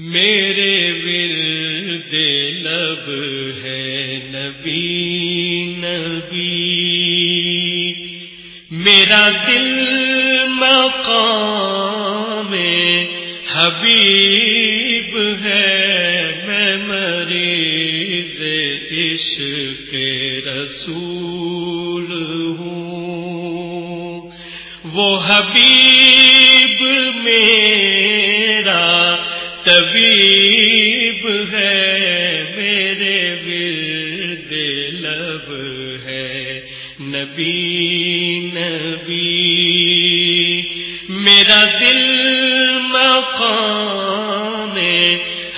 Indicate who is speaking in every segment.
Speaker 1: میرے ورد لب ہے نبی نبی۔ میرا دل مقام حبیب ہے، میں مریض عشق رسول ہوں۔ وہ حبیب میرا طبیب ہے، میرے ورد لب ہے۔ نبی نبی، میرا دل مقام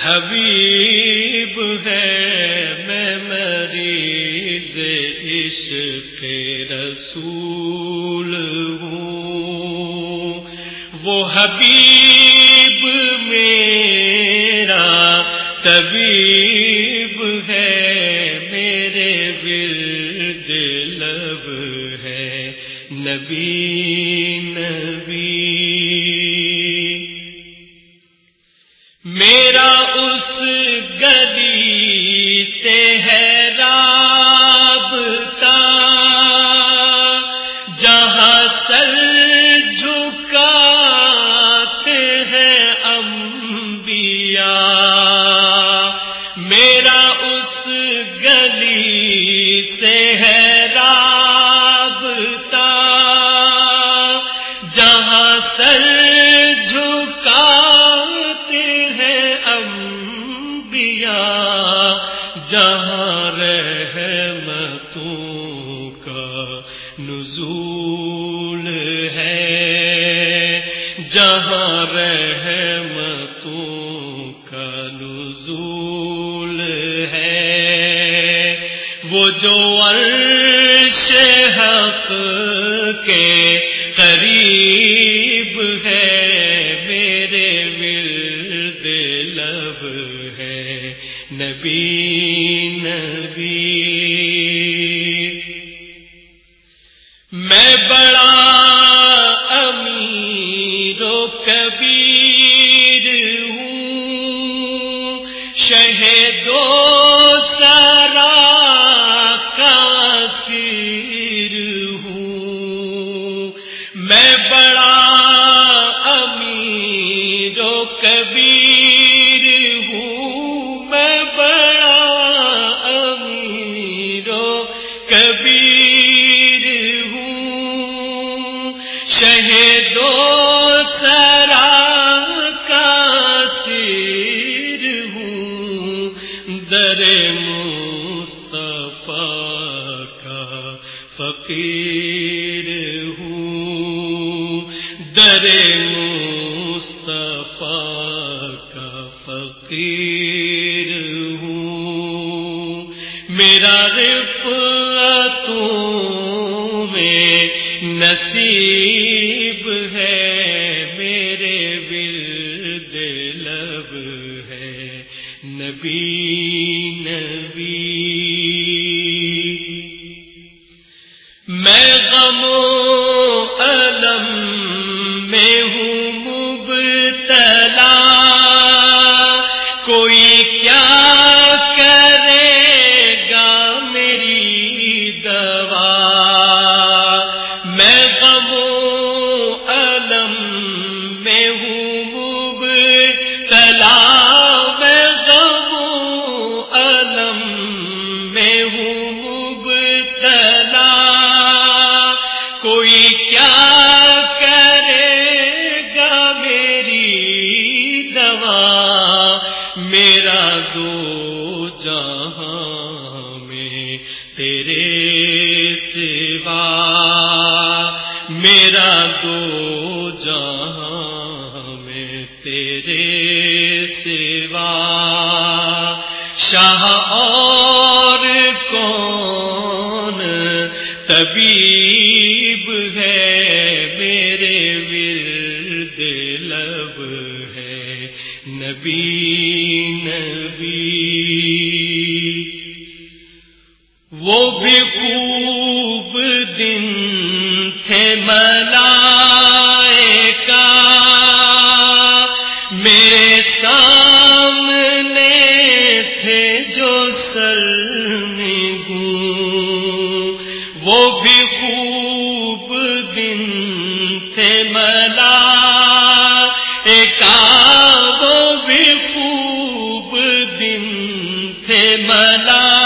Speaker 1: حبیب ہے۔ میں مریض عشق رسول ہوں۔ وہ حبیب طبیب ہے، میرے ورد لب ہے۔ نبی نبی۔ میرا اس گلی سے ہے رابطہ، جہاں سر جہاں رحمتوں کا نزول ہے، جہاں رحمتوں کا نزول ہے، وہ جو عرش حق کے نبی نبی۔ میں بڑا امیر و کبیر ہوں۔ شہدو سرا کاسیر در مصطفیٰ کا فقیر ہوں۔ در مصطفیٰ کا فقیر ہوں۔ میرا رفتوں میں نصیب ہے میرے ورد بھی نبی۔ میں غم و علم دو جہاں میں تیرے سوا میرا دو جہاں میں تیرے سوا شاہ اور کون طبیب ہے میرے ورد لب ہے نبی نبی وہ بھی خوب دن تھے ملا کا۔ میرے سامنے تھے جو سر وہ بھی خوب دن تھے ملائے کا۔ وہ بھی خوب دن تھے ملا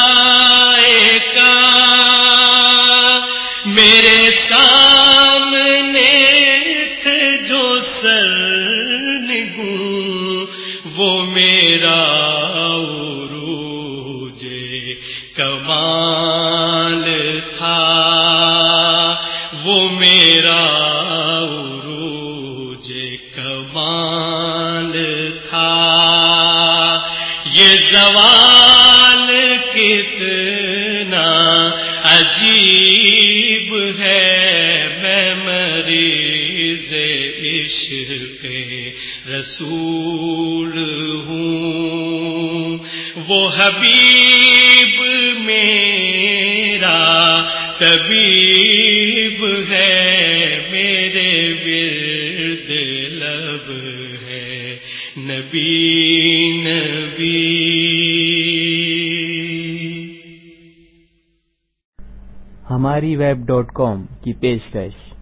Speaker 1: سر وہ میرا روجے کمال تھا، وہ میرا روجے کمال تھا۔ یہ زوال کتنا عجیب ہے میں مری عشق رسول ہوں۔ وہ حبیب میرا طبیب ہے، میرے ورد لب ہے۔ نبی نبی۔
Speaker 2: ہماری ویب ڈاٹ کام کی پیشکش۔